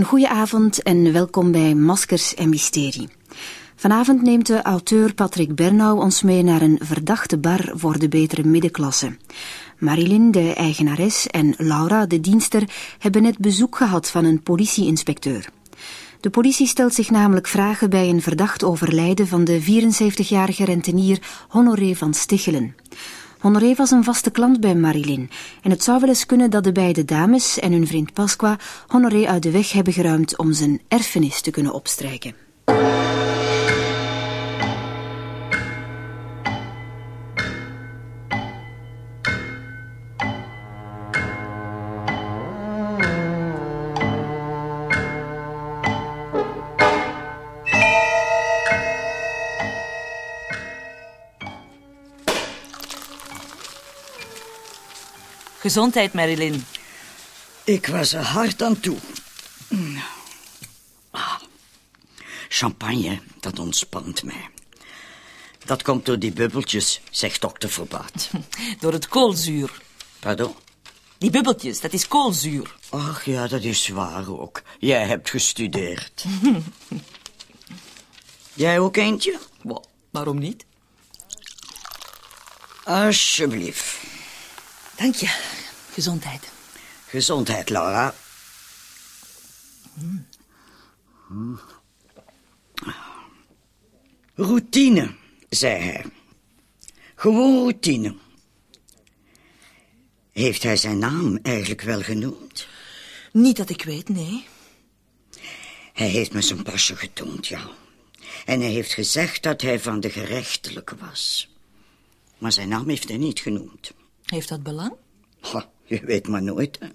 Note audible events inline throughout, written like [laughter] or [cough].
Een avond en welkom bij Maskers en Mysterie. Vanavond neemt de auteur Patrick Bernau ons mee naar een verdachte bar voor de betere middenklasse. Marilyn, de eigenares, en Laura, de dienster, hebben net bezoek gehad van een politieinspecteur. De politie stelt zich namelijk vragen bij een verdacht overlijden van de 74-jarige rentenier Honoré van Stichelen. Honoré was een vaste klant bij Marilyn en het zou wel eens kunnen dat de beide dames en hun vriend Pasqua Honoré uit de weg hebben geruimd om zijn erfenis te kunnen opstrijken. Gezondheid, Marilyn. Ik was er hard aan toe. Ah, champagne, dat ontspant mij. Dat komt door die bubbeltjes, zegt dokter Verbaat. [laughs] Door het koolzuur. Pardon? Die bubbeltjes, dat is koolzuur. Ach ja, dat is waar ook. Jij hebt gestudeerd. [laughs] Jij ook eentje? Waarom niet? Alsjeblieft. Dank je. Gezondheid. Gezondheid, Laura. Mm. Routine, zei hij. Gewoon routine. Heeft hij zijn naam eigenlijk wel genoemd? Niet dat ik weet, nee. Hij heeft me zijn pasje getoond, ja. En hij heeft gezegd dat hij van de gerechtelijke was. Maar zijn naam heeft hij niet genoemd. Heeft dat belang? Ha, je weet maar nooit, hè.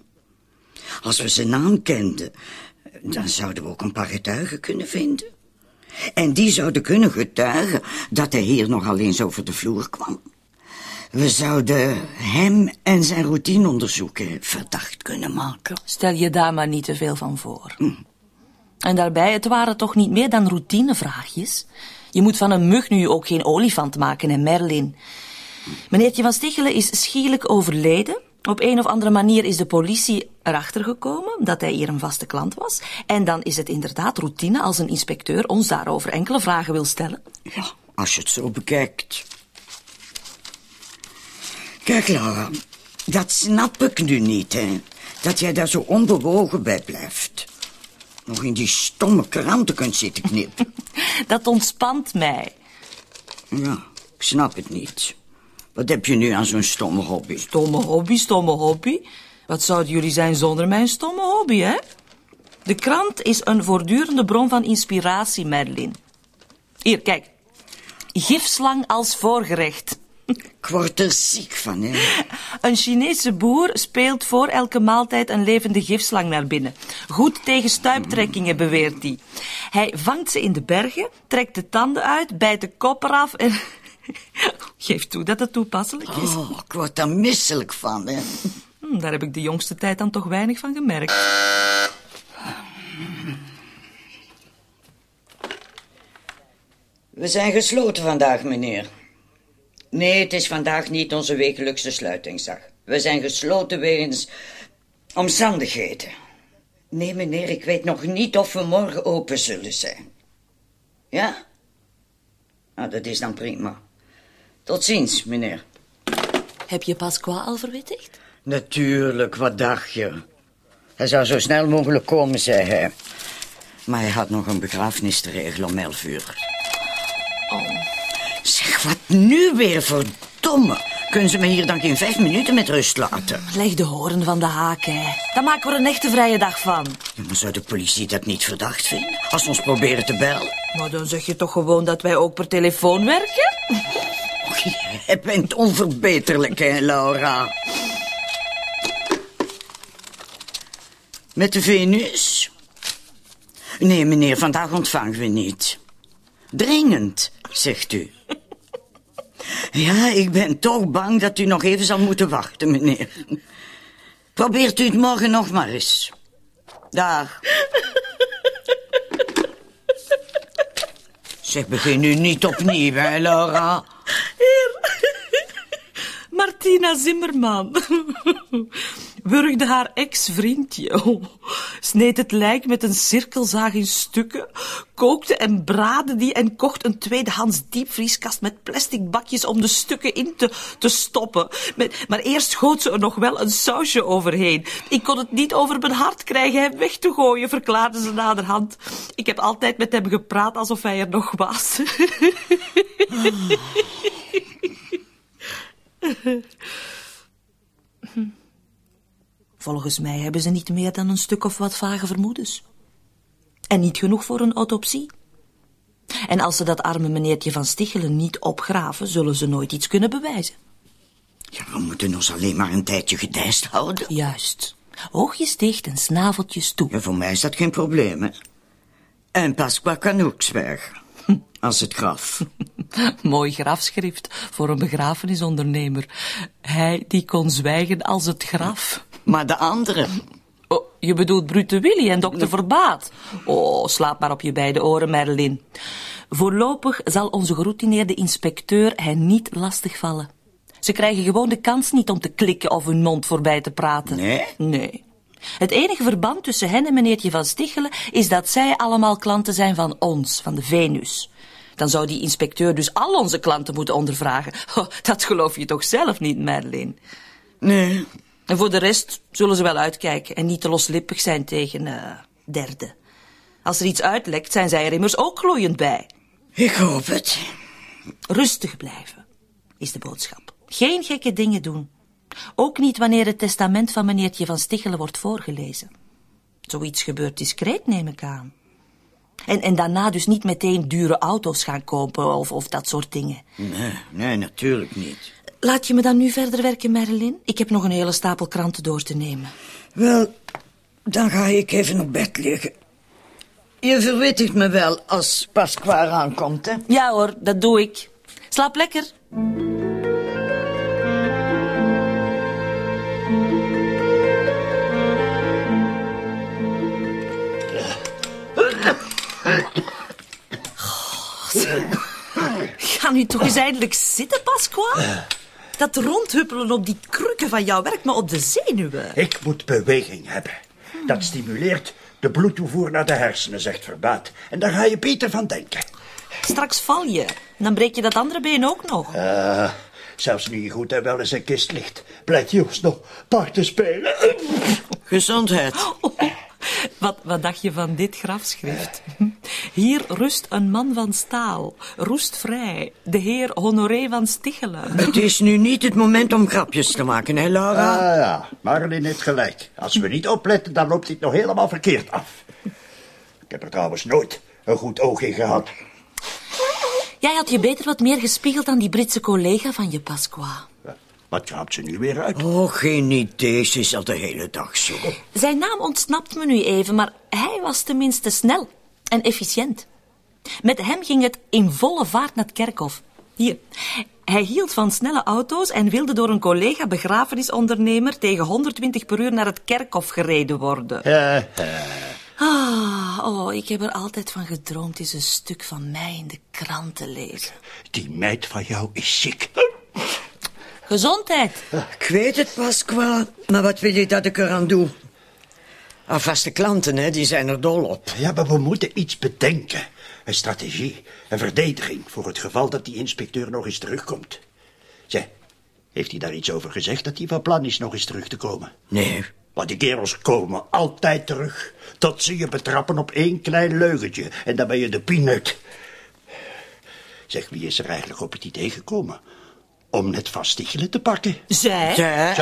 Als we zijn naam kenden, dan zouden we ook een paar getuigen kunnen vinden. En die zouden kunnen getuigen dat hij hier nogal eens over de vloer kwam. We zouden hem en zijn routineonderzoeken verdacht kunnen maken. Stel je daar maar niet te veel van voor. Hm. En daarbij, het waren toch niet meer dan routinevraagjes? Je moet van een mug nu ook geen olifant maken, en Merlin. Meneertje van Stichelen is schielijk overleden. Op een of andere manier is de politie erachter gekomen dat hij hier een vaste klant was. En dan is het inderdaad routine als een inspecteur ons daarover enkele vragen wil stellen. Ja, als je het zo bekijkt. Kijk, Laura, dat snap ik nu niet, hè. Dat jij daar zo onbewogen bij blijft. Nog in die stomme kranten kunt zitten knippen. [laughs] dat ontspant mij. Ja, ik snap het niet. Wat heb je nu aan zo'n stomme hobby? Stomme hobby, stomme hobby? Wat zouden jullie zijn zonder mijn stomme hobby, hè? De krant is een voortdurende bron van inspiratie, Merlin. Hier, kijk. Gifslang als voorgerecht. [laughs] Ik word er ziek van, hè. Een Chinese boer speelt voor elke maaltijd een levende gifslang naar binnen. Goed tegen stuiptrekkingen, beweert hij. Hij vangt ze in de bergen, trekt de tanden uit, bijt de kop eraf en... [laughs] Geef toe dat het toepasselijk is. Oh, ik word daar misselijk van, hè. Hm, daar heb ik de jongste tijd dan toch weinig van gemerkt. We zijn gesloten vandaag, meneer. Nee, het is vandaag niet onze wekelijkse sluitingsdag. We zijn gesloten wegens omstandigheden. Nee, meneer, ik weet nog niet of we morgen open zullen zijn. Ja? Nou, dat is dan prima. Tot ziens, meneer. Heb je Pasqua al verwittigd? Natuurlijk, wat dacht je? Hij zou zo snel mogelijk komen, zei hij. Maar hij had nog een begrafenis te regelen om elf uur. Oh. Zeg, wat nu weer, verdomme. Kunnen ze me hier dan geen vijf minuten met rust laten? Leg de horen van de haak, hè. Dan maken we er een echte vrije dag van. Ja, maar zou de politie dat niet verdacht vinden? Als we ons proberen te bellen? Maar dan zeg je toch gewoon dat wij ook per telefoon werken? [laughs] Jij bent onverbeterlijk, hè, Laura. Met de Venus? Nee, meneer, vandaag ontvangen we niet. Dringend, zegt u. Ja, ik ben toch bang dat u nog even zal moeten wachten, meneer. Probeert u het morgen nog maar eens. Dag. Zeg, begin nu niet opnieuw, hè, Laura? Heer. Martina Zimmerman. Wurgde haar ex-vriendje. Sneed het lijk met een cirkelzaag in stukken, kookte en braadde die en kocht een tweedehands diepvrieskast met plastic bakjes om de stukken in te, te stoppen. Maar eerst schoot ze er nog wel een sausje overheen. Ik kon het niet over mijn hart krijgen hem weg te gooien, verklaarde ze naderhand. Ik heb altijd met hem gepraat alsof hij er nog was. [laughs] [laughs] Volgens mij hebben ze niet meer dan een stuk of wat vage vermoedens. En niet genoeg voor een autopsie. En als ze dat arme meneertje van Stichelen niet opgraven, zullen ze nooit iets kunnen bewijzen. Ja, we moeten ons alleen maar een tijdje gedijst houden. Juist. Oogjes dicht en snaveltjes toe. Ja, voor mij is dat geen probleem, hè. En Pasqua kan ook zwijgen. Als het graf. [laughs] Mooi grafschrift voor een begrafenisondernemer. Hij die kon zwijgen als het graf. Maar de andere... Oh, je bedoelt Brute Willy en dokter Verbaat. Oh, slaap maar op je beide oren, Merlin. Voorlopig zal onze geroutineerde inspecteur hen niet lastigvallen. Ze krijgen gewoon de kans niet om te klikken of hun mond voorbij te praten. Nee? Nee. Het enige verband tussen hen en meneertje van Stichelen is dat zij allemaal klanten zijn van ons, van de Venus. Dan zou die inspecteur dus al onze klanten moeten ondervragen. Oh, dat geloof je toch zelf niet, Merlin? Nee. En voor de rest zullen ze wel uitkijken en niet te loslippig zijn tegen uh, derden. Als er iets uitlekt, zijn zij er immers ook gloeiend bij. Ik hoop het. Rustig blijven, is de boodschap. Geen gekke dingen doen. Ook niet wanneer het testament van meneertje van Stichelen wordt voorgelezen. Zoiets gebeurt discreet, neem ik aan. En, en daarna dus niet meteen dure auto's gaan kopen of, of dat soort dingen. Nee, nee, natuurlijk niet. Laat je me dan nu verder werken, Marilyn? Ik heb nog een hele stapel kranten door te nemen. Wel, dan ga ik even op bed liggen. Je verwittigt me wel als Pasqua aankomt, hè? Ja hoor, dat doe ik. Slaap lekker. Ga nu toch eens eindelijk zitten, Pasqua? Dat rondhuppelen op die krukken van jou werkt me op de zenuwen. Ik moet beweging hebben. Dat stimuleert de bloedtoevoer naar de hersenen, zegt Verbaat. En daar ga je beter van denken. Straks val je. En dan breek je dat andere been ook nog. Uh, zelfs nu je goed en wel eens een kist ligt, blijkt Joost nog parten spelen. Gezondheid. Oh, wat, wat dacht je van dit grafschrift? Hier rust een man van staal, roestvrij, de heer Honoré van Stichelen. Het is nu niet het moment om grapjes te maken, hè, Laura? Ah ja, Marlin heeft gelijk. Als we niet opletten, dan loopt dit nog helemaal verkeerd af. Ik heb er trouwens nooit een goed oog in gehad. Jij had je beter wat meer gespiegeld aan die Britse collega van je, Pasqua. Wat gaat ze nu weer uit? Oh, geen idee. Ze is al de hele dag zo. Zijn naam ontsnapt me nu even, maar hij was tenminste snel en efficiënt. Met hem ging het in volle vaart naar het kerkhof. Hier. Hij hield van snelle auto's en wilde door een collega begrafenisondernemer tegen 120 per uur naar het kerkhof gereden worden. Ah, oh, ik heb er altijd van gedroomd eens een stuk van mij in de krant te lezen. Die meid van jou is ziek. Gezondheid. Ik weet het, Pasqua. Maar wat wil je dat ik eraan doe? Al vaste klanten, hè, die zijn er dol op. Ja, maar we moeten iets bedenken. Een strategie, een verdediging... voor het geval dat die inspecteur nog eens terugkomt. Zeg, heeft hij daar iets over gezegd... dat hij van plan is nog eens terug te komen? Nee. Want die kerels komen altijd terug... tot ze je betrappen op één klein leugentje... en dan ben je de peanut. Zeg, wie is er eigenlijk op het idee gekomen om net van Stichelen te pakken. Zij? Ja.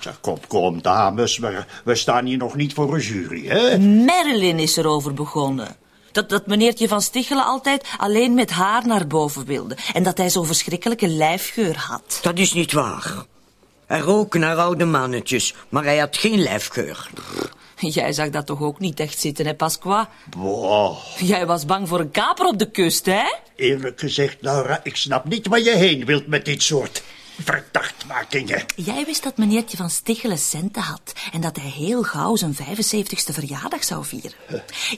Zeg, kom, kom, dames. We, we staan hier nog niet voor een jury, hè? Marilyn is erover begonnen. Dat, dat meneertje van Stichelen altijd alleen met haar naar boven wilde. En dat hij zo'n verschrikkelijke lijfgeur had. Dat is niet waar. Hij rook naar oude mannetjes, maar hij had geen lijfgeur. Jij zag dat toch ook niet echt zitten, hè, Pasqua? Boah. Jij was bang voor een kaper op de kust, hè? Eerlijk gezegd, Laura, ik snap niet waar je heen wilt met dit soort verdachtmakingen. Jij wist dat meneertje van Stichelen centen had en dat hij heel gauw zijn 75ste verjaardag zou vieren.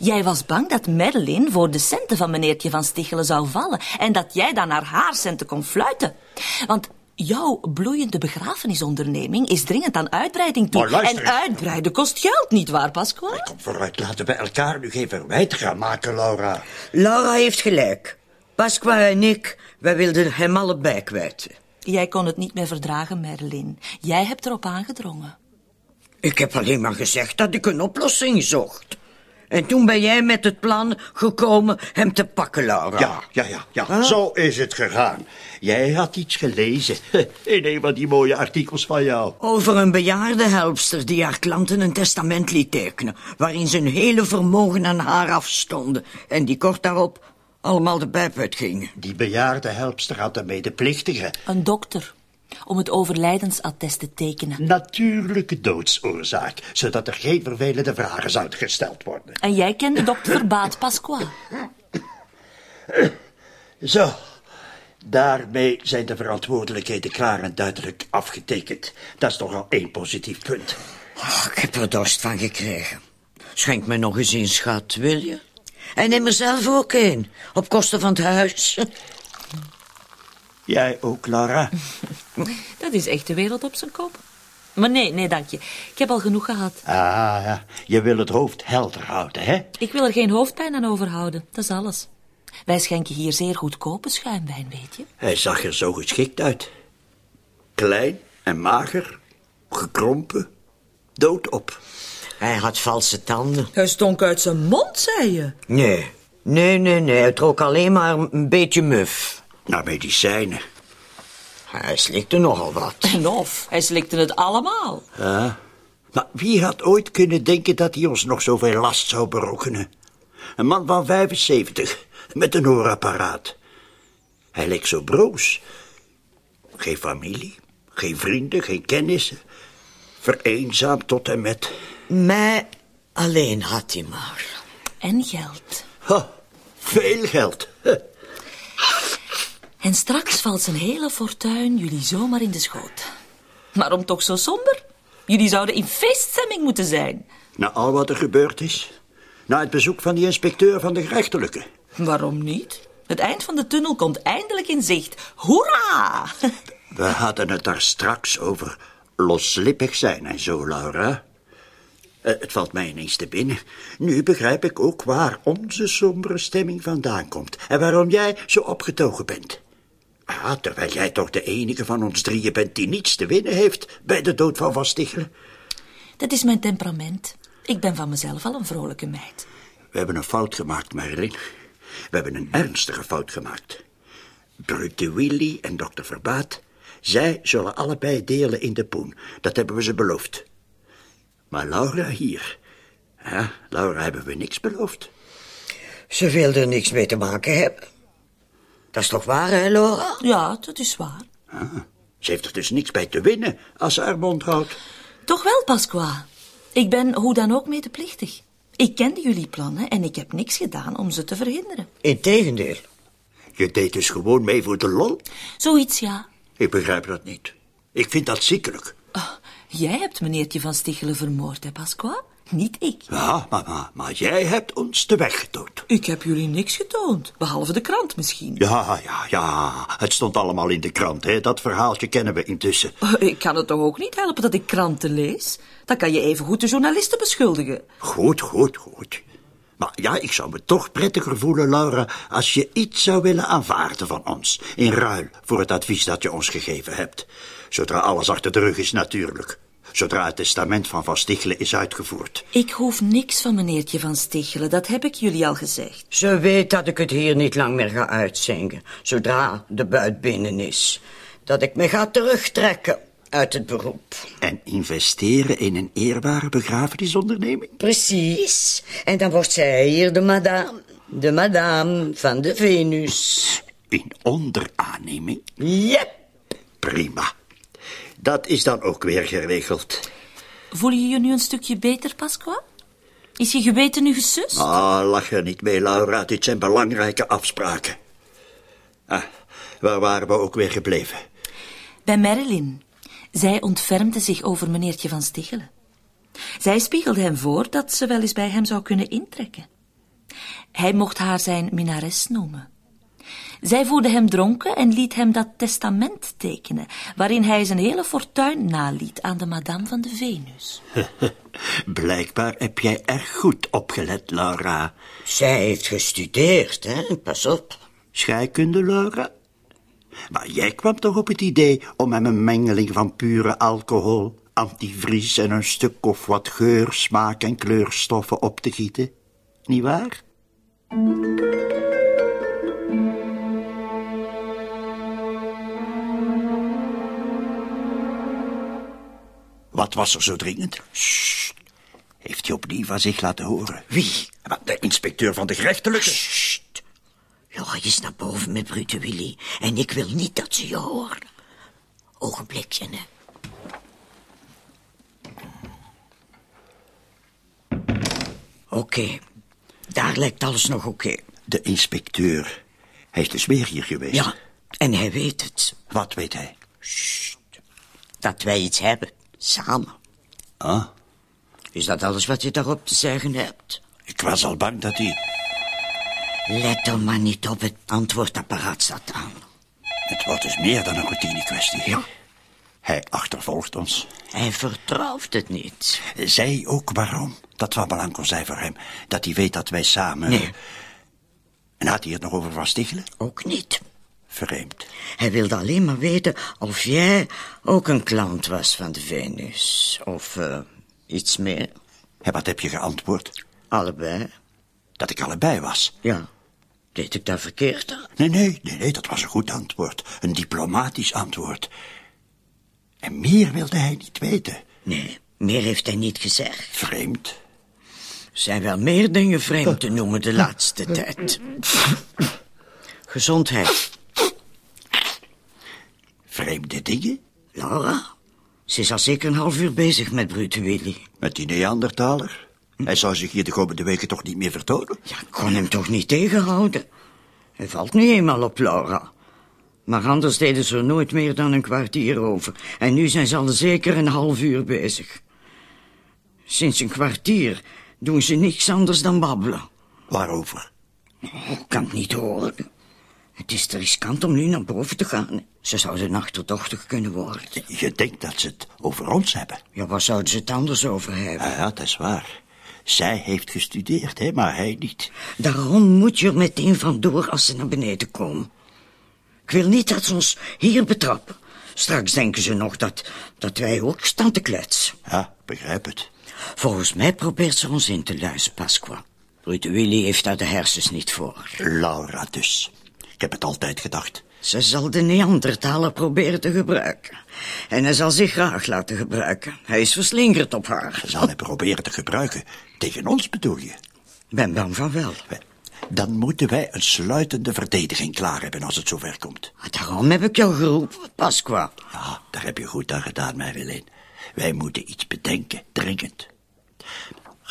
Jij was bang dat Madeline voor de centen van meneertje van Stichelen zou vallen en dat jij dan naar haar centen kon fluiten. Want Jouw bloeiende begrafenisonderneming is dringend aan uitbreiding toe. Maar en uitbreiden kost geld, niet waar, Pasqua? Kom vooruit, laten we elkaar nu geen verwijt gaan maken, Laura. Laura heeft gelijk. Pasqua en ik, wij wilden hem allebei kwijt. Jij kon het niet meer verdragen, Merlin. Jij hebt erop aangedrongen. Ik heb alleen maar gezegd dat ik een oplossing zocht. En toen ben jij met het plan gekomen hem te pakken, Laura. Ja, ja, ja, ja. Zo is het gegaan. Jij had iets gelezen [laughs] in een van die mooie artikels van jou. Over een bejaarde helpster die haar klanten een testament liet tekenen... waarin zijn hele vermogen aan haar afstonden... en die kort daarop allemaal de pijp uitging. Die bejaarde helpster had een medeplichtige. Een dokter. Om het overlijdensattest te tekenen. Natuurlijke doodsoorzaak, zodat er geen vervelende vragen zouden gesteld worden. En jij kende dokter Verbaat Pasqua. Zo, daarmee zijn de verantwoordelijkheden klaar en duidelijk afgetekend. Dat is toch al één positief punt. Oh, ik heb er dorst van gekregen. Schenk me nog eens een schat, wil je? En neem er zelf ook een, op kosten van het huis. Jij ook, Laura? [laughs] Dat is echt de wereld op zijn kop. Maar nee, nee, dank je. Ik heb al genoeg gehad. Ah, ja. Je wil het hoofd helder houden, hè? Ik wil er geen hoofdpijn aan overhouden. Dat is alles. Wij schenken hier zeer goedkope schuimwijn, weet je. Hij zag er zo geschikt uit. Klein en mager, gekrompen, doodop. Hij had valse tanden. Hij stonk uit zijn mond, zei je. Nee, nee, nee, nee. Hij trok alleen maar een beetje muf. Naar medicijnen. Hij slikte nogal wat. En of, hij slikte het allemaal. Ja. Maar wie had ooit kunnen denken dat hij ons nog zoveel last zou berokkenen? Een man van 75, met een hoorapparaat. Hij leek zo broos. Geen familie, geen vrienden, geen kennissen. Vereenzaamd tot en met... Mij alleen had hij maar. En geld. Ha, veel geld. En straks valt zijn hele fortuin jullie zomaar in de schoot. Waarom toch zo somber? Jullie zouden in feeststemming moeten zijn. Na al wat er gebeurd is. Na het bezoek van die inspecteur van de gerechtelijke. Waarom niet? Het eind van de tunnel komt eindelijk in zicht. Hoera! We hadden het daar straks over loslippig zijn en zo, Laura. Eh, het valt mij ineens te binnen. Nu begrijp ik ook waar onze sombere stemming vandaan komt. En waarom jij zo opgetogen bent. Ah, terwijl jij toch de enige van ons drieën bent die niets te winnen heeft bij de dood van Van Stichelen. Dat is mijn temperament. Ik ben van mezelf al een vrolijke meid. We hebben een fout gemaakt, Marilyn. We hebben een ernstige fout gemaakt. Brute Willy en dokter Verbaat, zij zullen allebei delen in de poen. Dat hebben we ze beloofd. Maar Laura hier... Ja, Laura hebben we niks beloofd. Ze wil er niks mee te maken hebben. Dat is toch waar, hè, Laura? Ja, dat is waar. Ah, ze heeft er dus niks bij te winnen als ze haar mond houdt. Toch wel, Pasqua. Ik ben hoe dan ook medeplichtig. Ik kende jullie plannen en ik heb niks gedaan om ze te verhinderen. Integendeel. Je deed dus gewoon mee voor de lol? Zoiets, ja. Ik begrijp dat niet. Ik vind dat ziekelijk. Oh, jij hebt meneertje van Stichelen vermoord, hè, Pasqua? Niet ik. Ja, maar, maar, maar jij hebt ons de weg getoond. Ik heb jullie niks getoond, behalve de krant misschien. Ja, ja, ja. Het stond allemaal in de krant, hè. Dat verhaaltje kennen we intussen. Oh, Ik kan het toch ook niet helpen dat ik kranten lees? Dan kan je even goed de journalisten beschuldigen. Goed, goed, goed. Maar ja, ik zou me toch prettiger voelen, Laura, als je iets zou willen aanvaarden van ons. In ruil voor het advies dat je ons gegeven hebt. Zodra alles achter de rug is, natuurlijk. Zodra het testament van Van Stichelen is uitgevoerd. Ik hoef niks van meneertje van Stichelen, dat heb ik jullie al gezegd. Ze weet dat ik het hier niet lang meer ga uitzingen. Zodra de buit binnen is. Dat ik me ga terugtrekken uit het beroep. En investeren in een eerbare begrafenisonderneming? Precies. En dan wordt zij hier de madame. De madame van de Venus. In onderaanneming? Yep. Prima. Dat is dan ook weer geregeld. Voel je je nu een stukje beter, Pasqua? Is je geweten nu gesust? Ah, lach er niet mee, Laura. Dit zijn belangrijke afspraken. Ah, waar waren we ook weer gebleven? Bij Marilyn. Zij ontfermde zich over meneertje van Stichelen. Zij spiegelde hem voor dat ze wel eens bij hem zou kunnen intrekken. Hij mocht haar zijn minares noemen. Zij voerde hem dronken en liet hem dat testament tekenen, waarin hij zijn hele fortuin naliet aan de madame van de Venus. [laughs] Blijkbaar heb jij erg goed opgelet, Laura. Zij heeft gestudeerd, hè? Pas op. Scheikunde, Laura? Maar jij kwam toch op het idee om hem een mengeling van pure alcohol, antivries en een stuk of wat geur, smaak en kleurstoffen op te gieten? Niet waar? Wat was er zo dringend? Sst. Heeft hij opnieuw van zich laten horen? Wie? De inspecteur van de gerechtelijke. Sst. Ja, je is naar boven met brute Willy. En ik wil niet dat ze je horen. Ogenblikje, hè. Oké. Daar lijkt alles nog oké. De inspecteur. Hij is dus weer hier geweest. Ja, en hij weet het. Wat weet hij? Dat wij iets hebben. Samen. Ah, Is dat alles wat je daarop te zeggen hebt? ik was al bang dat hij... Let er maar niet op, het antwoordapparaat staat aan. Het wordt dus meer dan een routine kwestie. Ja. Hij achtervolgt ons. Hij vertrouwt het niet. Zij ook waarom. Dat Van Blanco zei voor hem. Dat hij weet dat wij samen... Nee. En had hij het nog over Van Stichelen? Ook niet. Vreemd. Hij wilde alleen maar weten of jij ook een klant was van de Venus. Of eh, iets meer. En wat heb je geantwoord? Allebei. Dat ik allebei was. Ja. Deed ik dat verkeerd dan? Nee, nee, nee, nee, dat was een goed antwoord. Een diplomatisch antwoord. En meer wilde hij niet weten. Nee, meer heeft hij niet gezegd. Vreemd. Zijn wel meer dingen vreemd te noemen de laatste tijd. [laughs] Gezondheid. Vreemde dingen? Laura, ze is al zeker een half uur bezig met brute Willy. Met die Neandertaler? Hij zou zich hier de komende weken toch niet meer vertonen? Ja, ik kon hem toch niet tegenhouden. Hij valt nu eenmaal op Laura. Maar anders deden ze er nooit meer dan een kwartier over. En nu zijn ze al zeker een half uur bezig. Sinds een kwartier doen ze niks anders dan babbelen. Waarover? Oh, ik kan het niet horen. Het is te riskant om nu naar boven te gaan. Ze zouden achterdochtig kunnen worden. Je denkt dat ze het over ons hebben. Ja, waar zouden ze het anders over hebben? Ja, ja, dat is waar. Zij heeft gestudeerd, hè, maar hij niet. Daarom moet je er meteen vandoor als ze naar beneden komen. Ik wil niet dat ze ons hier betrappen. Straks denken ze nog dat, dat wij ook staan te kletsen. Ja, begrijp het. Volgens mij probeert ze ons in te luisteren, Pasqua. Brute Willy heeft daar de hersens niet voor. Laura dus. Ik heb het altijd gedacht. Ze zal de Neandertaler proberen te gebruiken. En hij zal zich graag laten gebruiken. Hij is verslingerd op haar. Ze zal hem proberen te gebruiken. Tegen ons bedoel je? Ben bang van wel. Dan moeten wij een sluitende verdediging klaar hebben als het zover komt. Daarom heb ik jou geroepen, Pasqua. Ja, daar heb je goed aan gedaan, Marilyn. Wij moeten iets bedenken, dringend.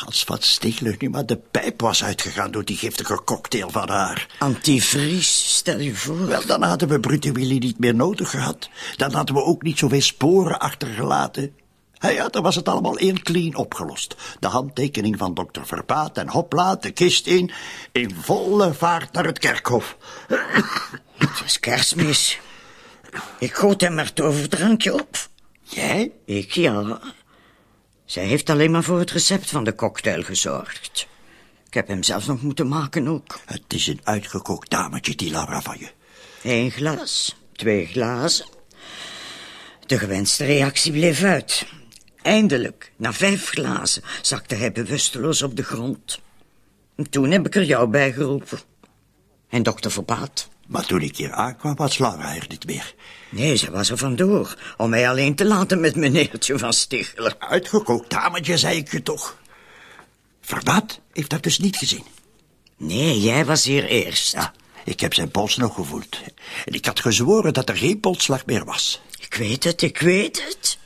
Als Van Stigler nu maar de pijp was uitgegaan door die giftige cocktail van haar. Antivries, stel je voor. Wel, dan hadden we Brute Willy niet meer nodig gehad. Dan hadden we ook niet zoveel sporen achtergelaten. Ja, ja, dan was het allemaal één clean opgelost. De handtekening van dokter Verpaat en hopla, de kist in, in volle vaart naar het kerkhof. Het was kerstmis. Ik goot hem maar het overdrankje op. Jij? Ik, ja. Zij heeft alleen maar voor het recept van de cocktail gezorgd. Ik heb hem zelf nog moeten maken ook. Het is een uitgekookt dametje, die Laura van je. Eén glas, twee glazen. De gewenste reactie bleef uit. Eindelijk, na vijf glazen, zakte hij bewusteloos op de grond. En toen heb ik er jou bij geroepen. En dokter Verbaat. Maar toen ik hier aankwam, was Laura er niet meer. Nee, ze was er vandoor, om mij alleen te laten met meneertje van Stichler. Uitgekookt dametje, zei ik je toch. Verbaat heeft dat dus niet gezien. Nee, jij was hier eerst. Ja, ik heb zijn pols nog gevoeld. En ik had gezworen dat er geen polsslag meer was. Ik weet het, ik weet het.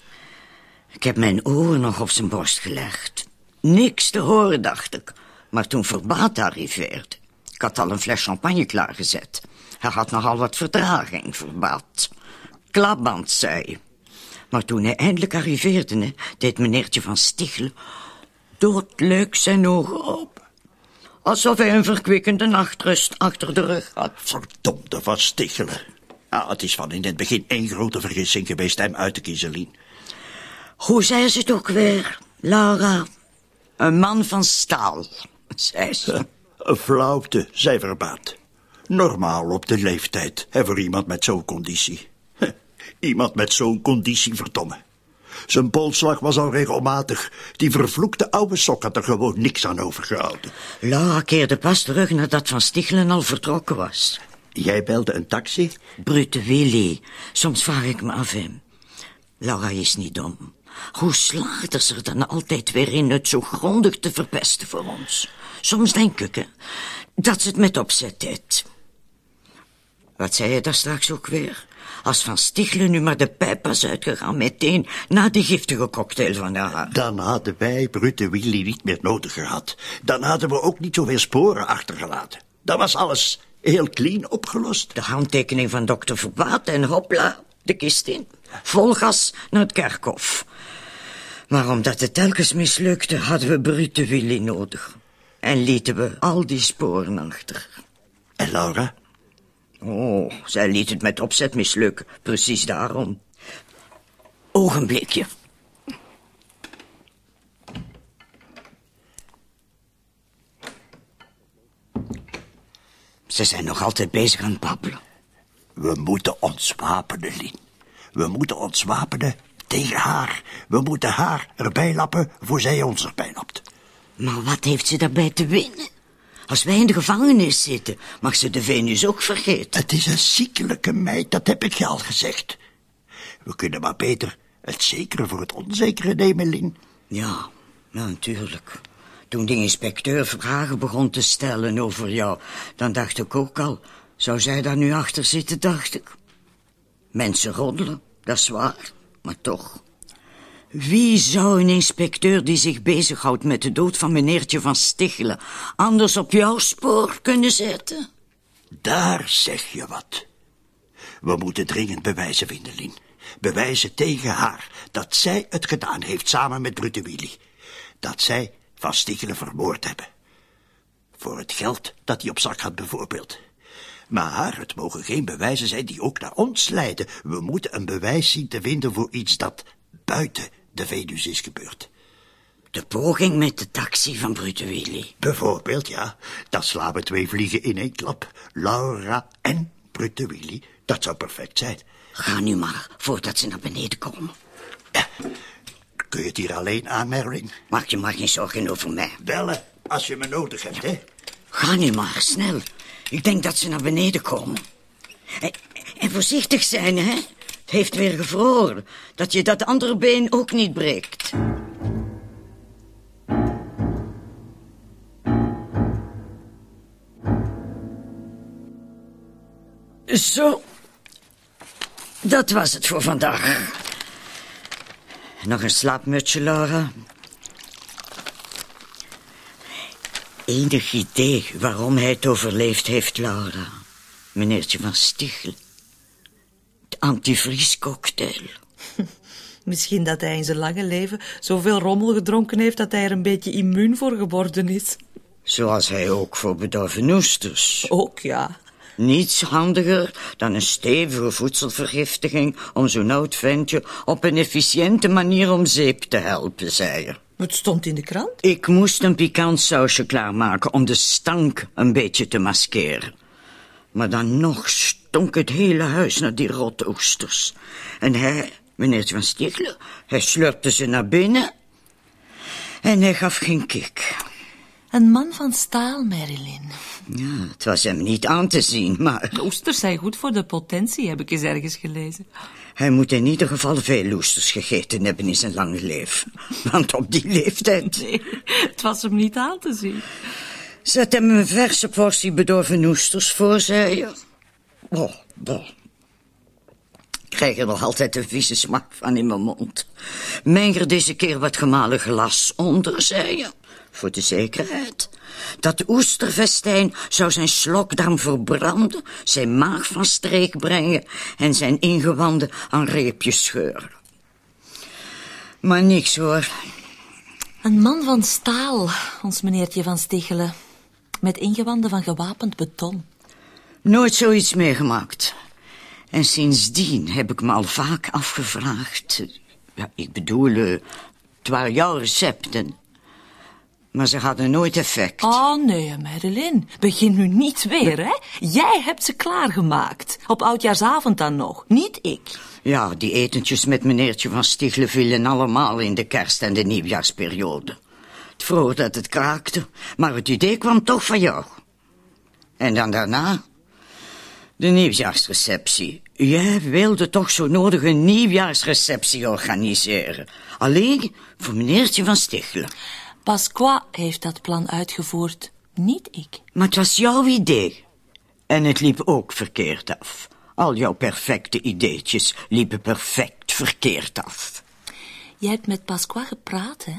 Ik heb mijn oren nog op zijn borst gelegd. Niks te horen, dacht ik. Maar toen Verbaat arriveerde... Ik had al een fles champagne klaargezet. Hij had nogal wat vertraging, Verbaat. Klapband, zei. Maar toen hij eindelijk arriveerde, deed meneertje van Stichelen... doodleuk zijn ogen op. Alsof hij een verkwikkende nachtrust achter de rug had. Verdomde van Stichelen. Ah, het is van in het begin één grote vergissing geweest hem uit te kiezen, Lien. Hoe zei ze het ook weer, Laura? Een man van staal, zei ze. [laughs] Een flauwte, zei verbaat. Normaal op de leeftijd, hè, voor iemand met zo'n conditie. Iemand met zo'n conditie, verdomme. Zijn polsslag was al regelmatig. Die vervloekte oude sok had er gewoon niks aan overgehouden. Laura keerde pas terug nadat Van Stichelen al vertrokken was. Jij belde een taxi? Brute Willy. Soms vraag ik me af hem. Laura is niet dom. Hoe slaagt ze er dan altijd weer in het zo grondig te verpesten voor ons? Soms denk ik hè, dat ze het met opzet deed. Wat zei je daar straks ook weer? Als Van Stichelen nu maar de pijp was uitgegaan meteen na die giftige cocktail van haar. Dan hadden wij Brute Willy niet meer nodig gehad. Dan hadden we ook niet zoveel sporen achtergelaten. Dan was alles heel clean opgelost. De handtekening van dokter Verbaat en hopla, de kist in. Vol gas naar het kerkhof. Maar omdat het telkens mislukte, hadden we Brute Willy nodig. En lieten we al die sporen achter. En Laura? Oh, zij liet het met opzet mislukken. Precies daarom. Ogenblikje. Ze zijn nog altijd bezig aan het babbelen. We moeten ons wapenen, Lien. We moeten ons wapenen tegen haar. We moeten haar erbij lappen voor zij ons erbij lapt. Maar wat heeft ze daarbij te winnen? Als wij in de gevangenis zitten, mag ze de Venus ook vergeten. Het is een ziekelijke meid, dat heb ik je al gezegd. We kunnen maar beter het zekere voor het onzekere nemen, Lien. Ja, ja, natuurlijk. Toen die inspecteur vragen begon te stellen over jou, dan dacht ik ook al, zou zij daar nu achter zitten, dacht ik. Mensen roddelen, dat is waar, maar toch. Wie zou een inspecteur die zich bezighoudt met de dood van meneertje van Stichelen anders op jouw spoor kunnen zetten? Daar zeg je wat. We moeten dringend bewijzen vinden, Lien. Bewijzen tegen haar dat zij het gedaan heeft samen met Brute Willy. Dat zij van Stichelen vermoord hebben. Voor het geld dat hij op zak had bijvoorbeeld. Maar het mogen geen bewijzen zijn die ook naar ons leiden. We moeten een bewijs zien te vinden voor iets dat buiten de Venus is gebeurd. De poging met de taxi van Brute Willy. Bijvoorbeeld, ja. Dan slaan we twee vliegen in één klap. Laura en Brute Willy. Dat zou perfect zijn. Ga nu maar, voordat ze naar beneden komen. Ja. Kun je het hier alleen aan, Marilyn? Maak je maar geen zorgen over mij. Bellen, als je me nodig hebt, hè? Ga nu maar, snel. Ik denk dat ze naar beneden komen. En, en voorzichtig zijn, hè? Heeft weer gevroren. Dat je dat andere been ook niet breekt. Zo. Dat was het voor vandaag. Nog een slaapmutsje, Laura? Enig idee waarom hij het overleefd heeft, Laura? Meneertje van Stichel. Antivriescocktail. [laughs] Misschien dat hij in zijn lange leven zoveel rommel gedronken heeft dat hij er een beetje immuun voor geworden is. Zoals hij ook voor bedorven oesters. Ook ja. Niets handiger dan een stevige voedselvergiftiging om zo'n oud ventje op een efficiënte manier om zeep te helpen, zei je. Het stond in de krant. Ik moest een pikant sausje klaarmaken om de stank een beetje te maskeren. Maar dan nog stonk het hele huis naar die rotte oesters. En hij, meneertje van Stichelen, hij slurpte ze naar binnen en hij gaf geen kik. Een man van staal, Marilyn. Ja, het was hem niet aan te zien, maar... Oesters zijn goed voor de potentie, heb ik eens ergens gelezen. Hij moet in ieder geval veel oesters gegeten hebben in zijn lange leven. Want op die leeftijd... [laughs] Nee, het was hem niet aan te zien. Zet hem een verse portie bedorven oesters voor, zei je. Oh, boh. Ik krijg er nog altijd een vieze smaak van in mijn mond. Meng er deze keer wat gemalen glas onder, zei je. Voor de zekerheid. Dat oesterfestijn zou zijn slokdarm verbranden, zijn maag van streek brengen en zijn ingewanden aan reepjes scheuren. Maar niks hoor. Een man van staal, ons meneertje van Stichelen. met ingewanden van gewapend beton. Nooit zoiets meegemaakt. En sindsdien heb ik me al vaak afgevraagd... Ja, ik bedoel, eh, het waren jouw recepten. Maar ze hadden nooit effect. Oh nee, Marilyn. Begin nu niet weer, hè? Jij hebt ze klaargemaakt. Op oudjaarsavond dan nog, niet ik. Ja, die etentjes met meneertje van Stichelen vielen allemaal in de kerst- en de nieuwjaarsperiode. Het vroeg dat het kraakte, maar het idee kwam toch van jou. En dan daarna, de nieuwjaarsreceptie. Jij wilde toch zo nodig een nieuwjaarsreceptie organiseren. Alleen voor meneertje van Stichelen. Pasqua heeft dat plan uitgevoerd, niet ik. Maar het was jouw idee. En het liep ook verkeerd af. Al jouw perfecte ideetjes liepen perfect verkeerd af. Jij hebt met Pasqua gepraat, hè?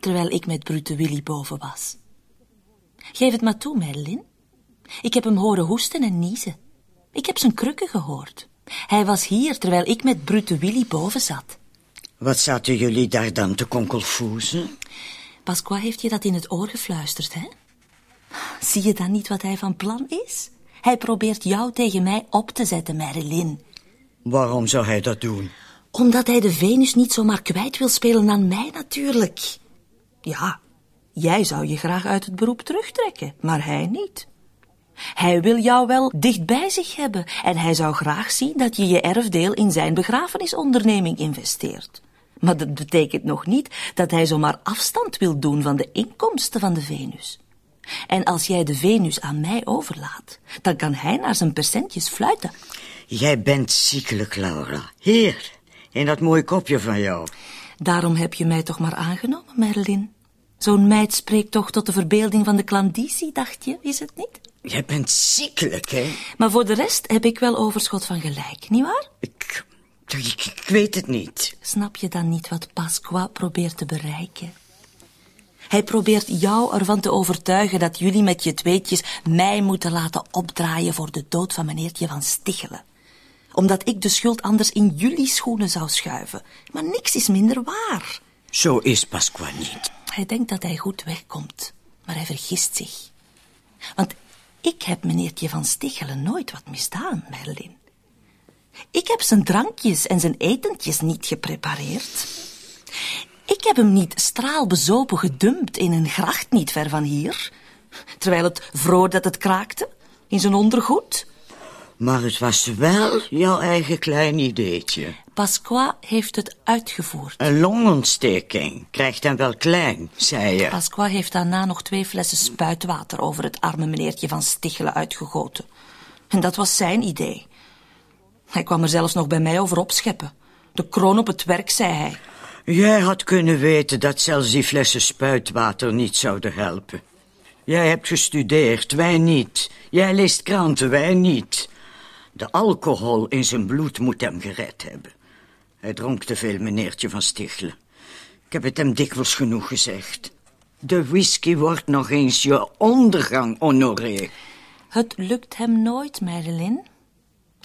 Terwijl ik met Brute Willy boven was. Geef het maar toe, Madeline. Ik heb hem horen hoesten en niezen. Ik heb zijn krukken gehoord. Hij was hier terwijl ik met Brute Willy boven zat. Wat zaten jullie daar dan te konkelfoezen? Pasqua heeft je dat in het oor gefluisterd, hè? Zie je dan niet wat hij van plan is? Hij probeert jou tegen mij op te zetten, Marilyn. Waarom zou hij dat doen? Omdat hij de Venus niet zomaar kwijt wil spelen aan mij, natuurlijk. Ja, jij zou je graag uit het beroep terugtrekken, maar hij niet. Hij wil jou wel dicht bij zich hebben en hij zou graag zien dat je je erfdeel in zijn begrafenisonderneming investeert. Maar dat betekent nog niet dat hij zomaar afstand wil doen van de inkomsten van de Venus. En als jij de Venus aan mij overlaat, dan kan hij naar zijn percentjes fluiten. Jij bent ziekelijk, Laura. Hier, in dat mooie kopje van jou. Daarom heb je mij toch maar aangenomen, Marilyn. Zo'n meid spreekt toch tot de verbeelding van de klandizie, dacht je, is het niet? Jij bent ziekelijk, hè? Maar voor de rest heb ik wel overschot van gelijk, nietwaar? Ik, ik, ik weet het niet. Snap je dan niet wat Pasqua probeert te bereiken? Hij probeert jou ervan te overtuigen dat jullie met je tweetjes mij moeten laten opdraaien voor de dood van meneertje van Stichelen. Omdat ik de schuld anders in jullie schoenen zou schuiven. Maar niks is minder waar. Zo is Pasqua niet. Hij denkt dat hij goed wegkomt, maar hij vergist zich. Want ik heb meneertje van Stichelen nooit wat misdaan, Merlin. Ik heb zijn drankjes en zijn etentjes niet geprepareerd. Ik heb hem niet straalbezopen gedumpt in een gracht niet ver van hier, terwijl het vroor dat het kraakte in zijn ondergoed. Maar het was wel jouw eigen klein ideetje. Pasqua heeft het uitgevoerd. Een longontsteking krijgt hem wel klein, zei je. Pasqua heeft daarna nog twee flessen spuitwater over het arme meneertje van Stichelen uitgegoten. En dat was zijn idee. Hij kwam er zelfs nog bij mij over opscheppen. De kroon op het werk, zei hij. Jij had kunnen weten dat zelfs die flessen spuitwater niet zouden helpen. Jij hebt gestudeerd, wij niet. Jij leest kranten, wij niet. De alcohol in zijn bloed moet hem gered hebben. Hij dronk te veel, meneertje van Stichelen. Ik heb het hem dikwijls genoeg gezegd. De whisky wordt nog eens je ondergang, Honoré. Het lukt hem nooit, Marilyn.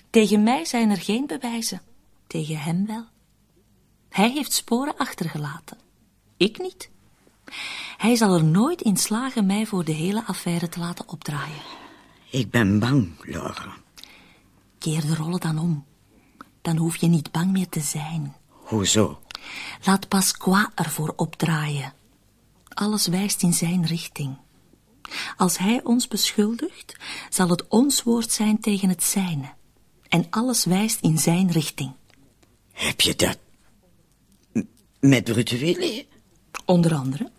Tegen mij zijn er geen bewijzen. Tegen hem wel. Hij heeft sporen achtergelaten. Ik niet. Hij zal er nooit in slagen mij voor de hele affaire te laten opdraaien. Ik ben bang, Laura. Keer de rollen dan om. Dan hoef je niet bang meer te zijn. Hoezo? Laat Pasqua ervoor opdraaien. Alles wijst in zijn richting. Als hij ons beschuldigt, zal het ons woord zijn tegen het zijne. En alles wijst in zijn richting. Heb je dat m- met Brute Willy? Onder andere.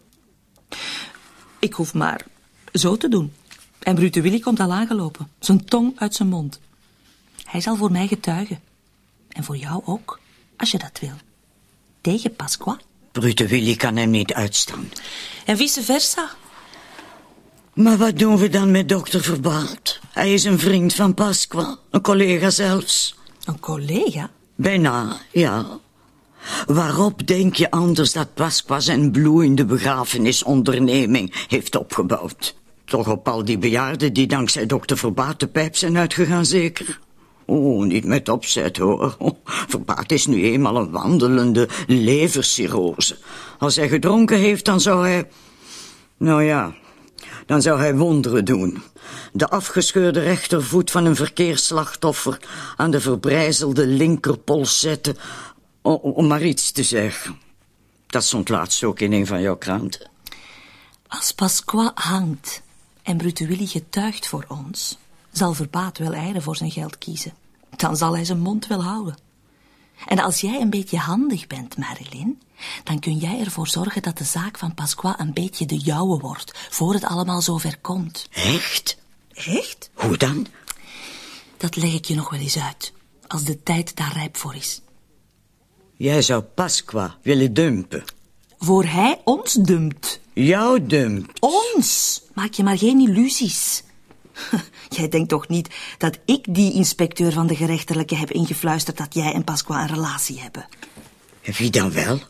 Ik hoef maar zo te doen. En Brute Willy komt al aangelopen, zijn tong uit zijn mond. Hij zal voor mij getuigen. En voor jou ook, als je dat wil. Tegen Pasqua. Brute Willy kan hem niet uitstaan. En vice versa. Maar wat doen we dan met dokter Verbaat? Hij is een vriend van Pasqua, een collega zelfs. Een collega? Bijna, ja. Waarop denk je anders dat Pasqua zijn bloeiende begrafenisonderneming heeft opgebouwd? Toch op al die bejaarden die dankzij dokter Verbaat de pijp zijn uitgegaan, zeker? Oh, niet met opzet, hoor. [laughs] Verbaat is nu eenmaal een wandelende levercirrose. Als hij gedronken heeft, dan zou hij... Nou ja, Dan zou hij wonderen doen. De afgescheurde rechtervoet van een verkeersslachtoffer aan de verbrijzelde linkerpols zetten, om maar iets te zeggen. Dat stond laatst ook in een van jouw kranten. Als Pasqua hangt en Brute Willy getuigt voor ons, zal Verbaat wel eieren voor zijn geld kiezen. Dan zal hij zijn mond wel houden. En als jij een beetje handig bent, Marilyn, dan kun jij ervoor zorgen dat de zaak van Pasqua een beetje de jouwe wordt, voor het allemaal zover komt. Echt? Echt? Hoe dan? Dat leg ik je nog wel eens uit, als de tijd daar rijp voor is. Jij zou Pasqua willen dumpen. Voor hij ons dumpt. Jou dumpt. Ons! Maak je maar geen illusies. [laughs] Jij denkt toch niet dat ik die inspecteur van de gerechtelijke heb ingefluisterd dat jij en Pasqua een relatie hebben? Wie dan wel?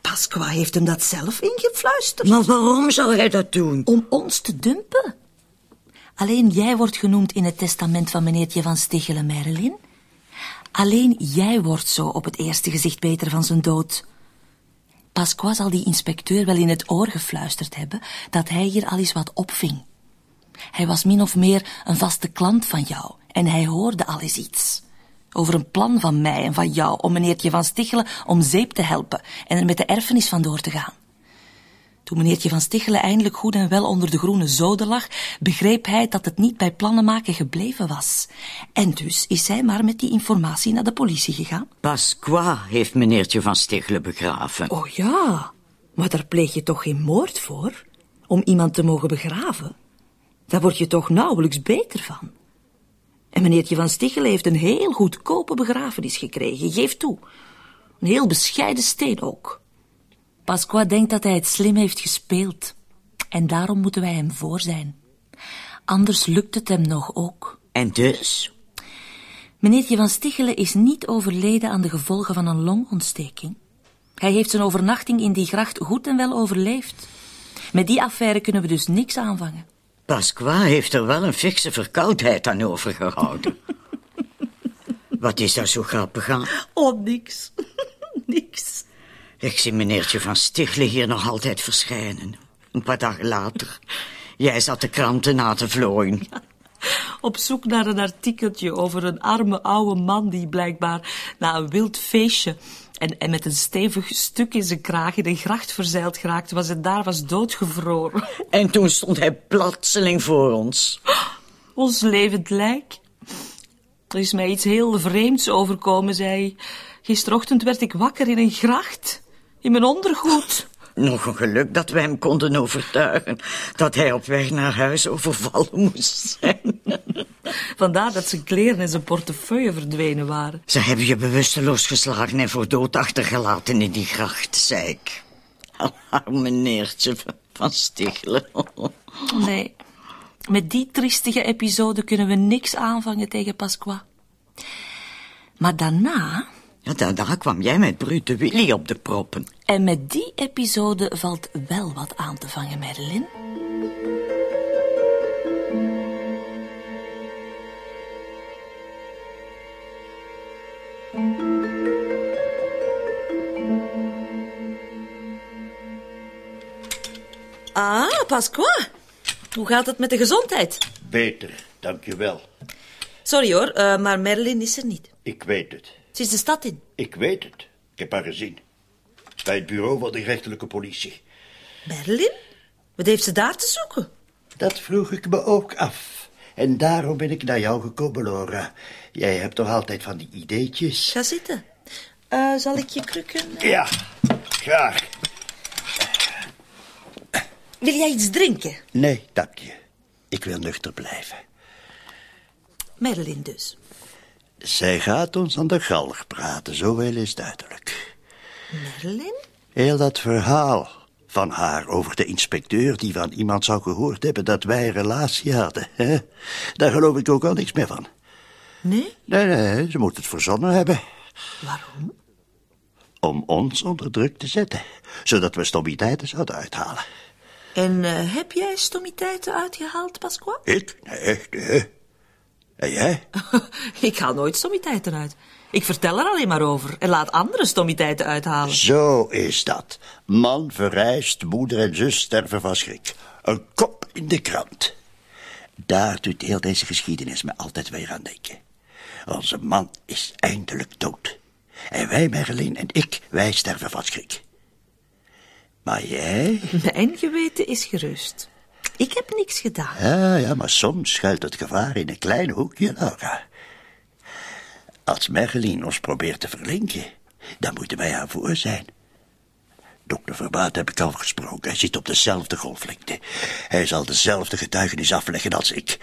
Pasqua heeft hem dat zelf ingefluisterd. Maar waarom zou hij dat doen? Om ons te dumpen. Alleen jij wordt genoemd in het testament van meneertje van Stichelen, Marilyn. Alleen jij wordt zo op het eerste gezicht beter van zijn dood. Pasqua zal die inspecteur wel in het oor gefluisterd hebben dat hij hier al eens wat opving. Hij was min of meer een vaste klant van jou en hij hoorde al eens iets. Over een plan van mij en van jou om meneertje van Stichelen om zeep te helpen en er met de erfenis vandoor te gaan. Toen meneertje van Stichelen eindelijk goed en wel onder de groene zoden lag, begreep hij dat het niet bij plannen maken gebleven was. En dus is hij maar met die informatie naar de politie gegaan. Pasqua heeft meneertje van Stichelen begraven. Oh ja, maar daar pleeg je toch geen moord voor? Om iemand te mogen begraven? Daar word je toch nauwelijks beter van. En meneertje van Stichelen heeft een heel goedkope begrafenis gekregen, geef toe. Een heel bescheiden steen ook. Pasqua denkt dat hij het slim heeft gespeeld. En daarom moeten wij hem voor zijn. Anders lukt het hem nog ook. En dus? Meneertje van Stichelen is niet overleden aan de gevolgen van een longontsteking. Hij heeft zijn overnachting in die gracht goed en wel overleefd. Met die affaire kunnen we dus niks aanvangen. Pasqua heeft er wel een fikse verkoudheid aan overgehouden. [laughs] Wat is daar zo grappig aan? Oh, niks. [laughs] niks. Ik zie meneertje van Stichelen hier nog altijd verschijnen. Een paar dagen later. Jij zat de kranten na te vlooien. [laughs] Op zoek naar een artikeltje over een arme oude man die blijkbaar na een wild feestje en, en met een stevig stuk in zijn kraag in een gracht verzeild geraakt was en daar was doodgevroren. En toen stond hij plotseling voor ons. Ons levend lijk. Er is mij iets heel vreemds overkomen, zei hij. Gisterochtend werd ik wakker in een gracht. In mijn ondergoed. Nog een geluk dat we hem konden overtuigen dat hij op weg naar huis overvallen moest zijn. [laughs] Vandaar dat zijn kleren en zijn portefeuille verdwenen waren. Ze hebben je bewusteloos geslagen en voor dood achtergelaten in die gracht, zei ik. Arm meneertje van Stichelen. Nee, met die triestige episode kunnen we niks aanvangen tegen Pasqua. Maar daarna... Ja, daarna kwam jij met brute Willy op de proppen. En met die episode valt wel wat aan te vangen, Madeline. Pasqua. Hoe gaat het met de gezondheid? Beter, dankjewel. Sorry hoor, uh, maar Merlin is er niet. Ik weet het. Ze is de stad in. Ik weet het. Ik heb haar gezien. Bij het bureau van de rechtelijke politie. Merlin? Wat heeft ze daar te zoeken? Dat vroeg ik me ook af. En daarom ben ik naar jou gekomen, Laura. Jij hebt toch altijd van die ideetjes? Ga zitten. Uh, zal ik je krukken... Ja, graag. Wil jij iets drinken? Nee, dank je. Ik wil nuchter blijven. Merlin dus. Zij gaat ons aan de galg praten, zoveel is duidelijk. Merlin? Heel dat verhaal van haar over de inspecteur... die van iemand zou gehoord hebben dat wij een relatie hadden. Hè? Daar geloof ik ook al niks meer van. Nee? Nee, nee, ze moet het verzonnen hebben. Waarom? Om ons onder druk te zetten, zodat we stommiteiten zouden uithalen. En uh, heb jij stommiteiten uitgehaald, Pasqua? Ik? Nee, nee. En jij? [laughs] ik haal nooit stommiteiten uit. Ik vertel er alleen maar over en laat andere stommiteiten uithalen. Zo is dat. Man verrijst, moeder en zus sterven van schrik. Een kop in de krant. Daar doet heel deze geschiedenis me altijd weer aan denken. Onze man is eindelijk dood. En wij, Merlin en ik, wij sterven van schrik. Maar jij? Mijn geweten is gerust. Ik heb niks gedaan. Ja, ja, maar soms schuilt het gevaar in een klein hoekje, Laura. Als Merlin ons probeert te verlinken, dan moeten wij haar voor zijn. Dokter Verbaat heb ik al gesproken. Hij zit op dezelfde golflengte. Hij zal dezelfde getuigenis afleggen als ik.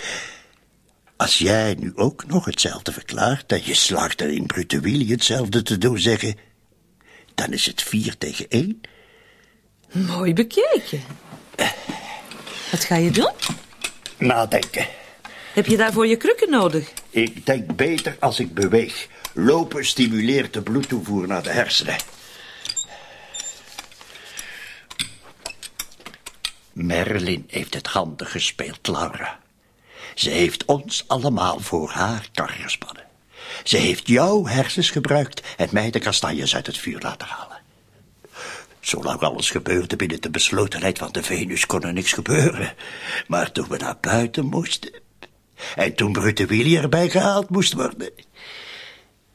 Als jij nu ook nog hetzelfde verklaart... en je slaagt er in Brutewili hetzelfde te doen zeggen... dan is het vier tegen één. Mooi bekeken. Wat ga je doen? Nadenken. Heb je daarvoor je krukken nodig? Ik denk beter als ik beweeg. Lopen stimuleert de bloedtoevoer naar de hersenen. Merlin heeft het handig gespeeld, Laura. Ze heeft ons allemaal voor haar kar gespannen. Ze heeft jouw hersens gebruikt en mij de kastanjes uit het vuur laten halen. Zolang alles gebeurde binnen de beslotenheid van de Venus kon er niks gebeuren. Maar toen we naar buiten moesten... en toen Brute Willy erbij gehaald moest worden...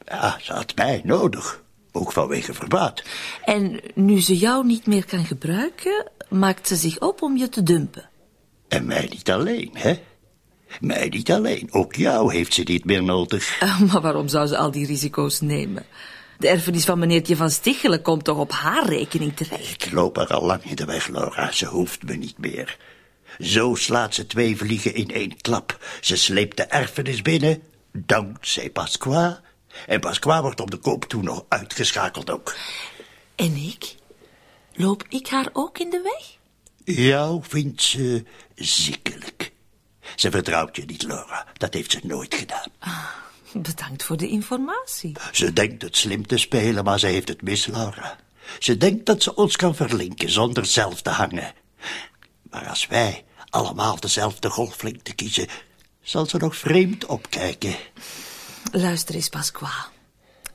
ja, ze had mij nodig. Ook vanwege verbaat. En nu ze jou niet meer kan gebruiken... maakt ze zich op om je te dumpen. En mij niet alleen, hè? Mij niet alleen. Ook jou heeft ze niet meer nodig. [laughs] Maar waarom zou ze al die risico's nemen? De erfenis van meneertje van Stichelen komt toch op haar rekening terecht? Ik loop er al lang in de weg, Laura. Ze hoeft me niet meer. Zo slaat ze twee vliegen in één klap. Ze sleept de erfenis binnen, dankzij Pasqua. En Pasqua wordt op de koop toe nog uitgeschakeld ook. En ik? Loop ik haar ook in de weg? Jou vindt ze ziekelijk. Ze vertrouwt je niet, Laura. Dat heeft ze nooit gedaan. Ah, bedankt voor de informatie. Ze denkt het slim te spelen, maar ze heeft het mis, Laura. Ze denkt dat ze ons kan verlinken zonder zelf te hangen. Maar als wij allemaal dezelfde golflengte kiezen, zal ze nog vreemd opkijken. Luister eens, Pasqua.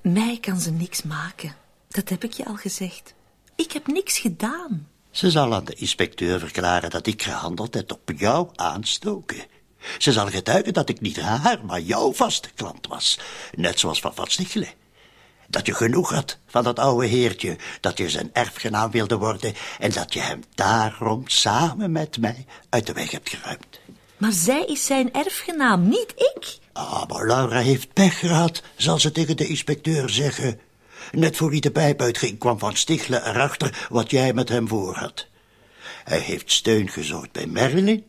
Mij kan ze niks maken. Dat heb ik je al gezegd. Ik heb niks gedaan. Ze zal aan de inspecteur verklaren dat ik gehandeld heb op jou aanstoken. Ze zal getuigen dat ik niet haar, maar jouw vaste klant was. Net zoals van Van Stichelen. Dat je genoeg had van dat oude heertje, dat je zijn erfgenaam wilde worden... en dat je hem daarom samen met mij uit de weg hebt geruimd. Maar zij is zijn erfgenaam, niet ik. Ah, maar Laura heeft pech gehad, zal ze tegen de inspecteur zeggen... Net voor hij de pijp uitging kwam Van Stichelen erachter wat jij met hem voor had. Hij heeft steun gezocht bij Merlin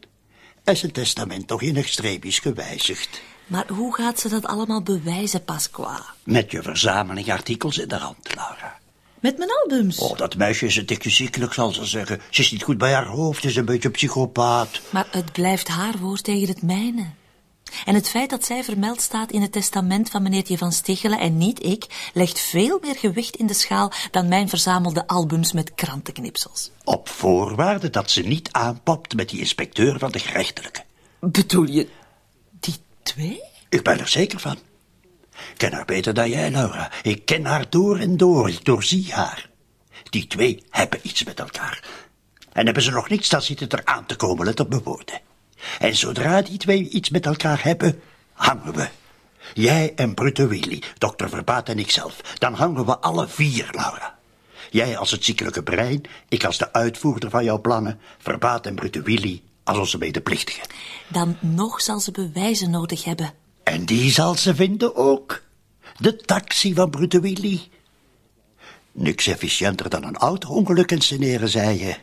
en zijn testament toch in extremis gewijzigd. Maar hoe gaat ze dat allemaal bewijzen, Pasqua? Met je verzameling artikels in de hand, Laura. Met mijn albums? Oh, dat meisje is een tikje ziekelijk, zal ze zeggen. Ze is niet goed bij haar hoofd, ze is een beetje psychopaat. Maar het blijft haar woord tegen het mijne. En het feit dat zij vermeld staat in het testament van meneertje Van Stichelen en niet ik, legt veel meer gewicht in de schaal dan mijn verzamelde albums met krantenknipsels. Op voorwaarde dat ze niet aanpapt met die inspecteur van de gerechtelijke. Bedoel je die twee? Ik ben er zeker van. Ik ken haar beter dan jij, Laura. Ik ken haar door en door. Ik doorzie haar. Die twee hebben iets met elkaar. En hebben ze nog niets, dan zit het er aan te komen, let op mijn woorden. En zodra die twee iets met elkaar hebben, hangen we. Jij en Brute Willy, dokter Verbaat en ikzelf. Dan hangen we alle vier, Laura. Jij als het ziekelijke brein, ik als de uitvoerder van jouw plannen... Verbaat en Brute Willy als onze medeplichtigen. Dan nog zal ze bewijzen nodig hebben. En die zal ze vinden ook. De taxi van Brute Willy. Niks efficiënter dan een auto-ongeluk insceneren, zei je.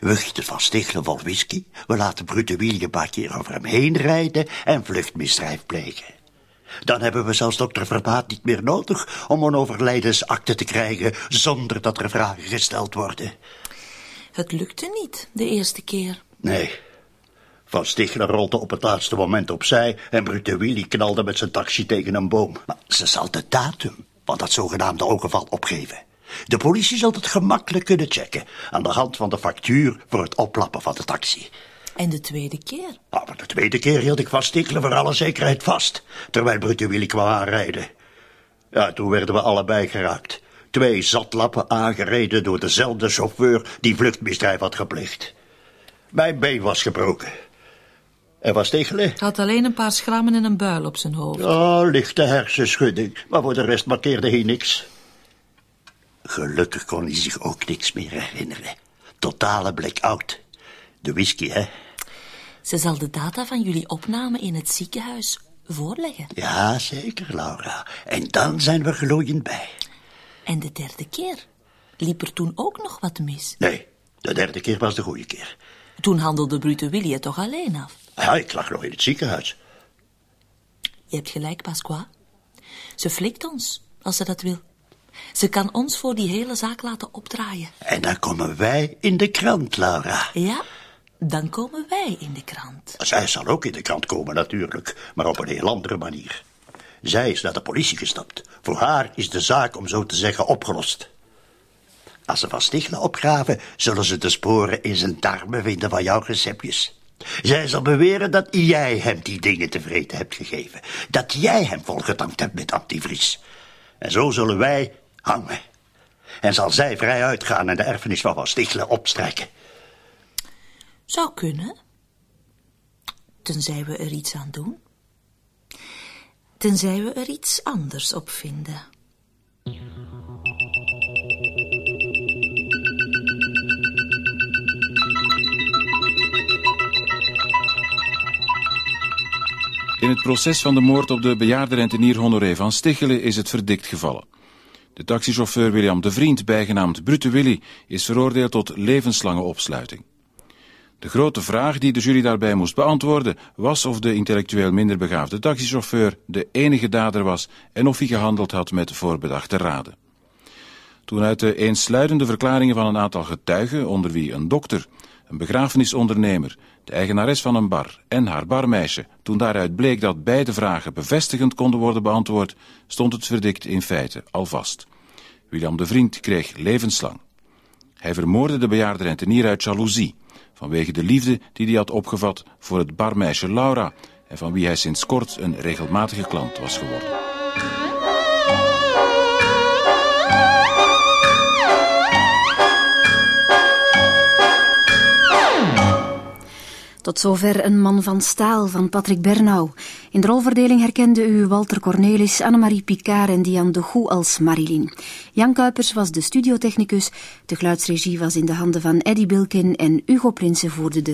We gieten van stichelen vol whisky, we laten Brute Willy een paar keer over hem heen rijden en vluchtmisdrijf plegen. Dan hebben we zelfs dokter Verbaat niet meer nodig om een overlijdensakte te krijgen zonder dat er vragen gesteld worden. Het lukte niet, de eerste keer. Nee. Van Stichler rolde op het laatste moment opzij en Brute Willy knalde met zijn taxi tegen een boom. Maar ze zal de datum van dat zogenaamde ongeval opgeven. De politie zal het gemakkelijk kunnen checken aan de hand van de factuur voor het oplappen van de taxi. En de tweede keer? Ah, maar de tweede keer hield ik Van Stikkelen voor alle zekerheid vast, terwijl Brute Willy kwam aanrijden. Ja, toen werden we allebei geraakt. Twee zatlappen aangereden door dezelfde chauffeur die vluchtmisdrijf had gepleegd. Mijn been was gebroken. En was Stikkelen? Had alleen een paar schrammen en een buil op zijn hoofd. Oh, lichte hersenschudding, maar voor de rest markeerde hij niks. Gelukkig kon hij zich ook niks meer herinneren. Totale blackout. De whisky, hè? Ze zal de data van jullie opname in het ziekenhuis voorleggen. Ja, zeker, Laura. En dan zijn we gloeiend bij. En de derde keer? Liep er toen ook nog wat mis? Nee, de derde keer was de goede keer. Toen handelde Brute Willy het toch alleen af? Ja, ik lag nog in het ziekenhuis. Je hebt gelijk, Pasqua. Ze flikt ons, als ze dat wil. Ze kan ons voor die hele zaak laten opdraaien. En dan komen wij in de krant, Laura. Ja, dan komen wij in de krant. Zij zal ook in de krant komen, natuurlijk, maar op een heel andere manier. Zij is naar de politie gestapt. Voor haar is de zaak, om zo te zeggen, opgelost. Als ze van Stichelen opgraven, zullen ze de sporen in zijn darmen vinden van jouw receptjes. Zij zal beweren dat jij hem die dingen te vreten hebt gegeven. Dat jij hem volgetankt hebt met antivries. En zo zullen wij hangen. En zal zij vrij uitgaan en de erfenis van Van Stichelen opstrijken. Zou kunnen. Tenzij we er iets aan doen. Tenzij we er iets anders op vinden. In het proces van de moord op de bejaarde rentenier Honoré van Stichelen is het verdikt gevallen. De taxichauffeur William de Vriend, bijgenaamd Brute Willy, is veroordeeld tot levenslange opsluiting. De grote vraag die de jury daarbij moest beantwoorden was of de intellectueel minder begaafde taxichauffeur de enige dader was en of hij gehandeld had met voorbedachte raden. Toen uit de eensluidende verklaringen van een aantal getuigen, onder wie een dokter, een begrafenisondernemer, de eigenares van een bar en haar barmeisje, toen daaruit bleek dat beide vragen bevestigend konden worden beantwoord, stond het verdict in feite al vast. William de Vriend kreeg levenslang. Hij vermoordde de bejaarde rentenier uit jaloezie, vanwege de liefde die hij had opgevat voor het barmeisje Laura en van wie hij sinds kort een regelmatige klant was geworden. Tot zover een man van staal van Patrick Bernau. In de rolverdeling herkende u Walter Cornelis, Annemarie Picard en Diane de Goe als Marilyn. Jan Kuipers was de studiotechnicus, de geluidsregie was in de handen van Eddy Bilkin en Hugo Prinsen voerde de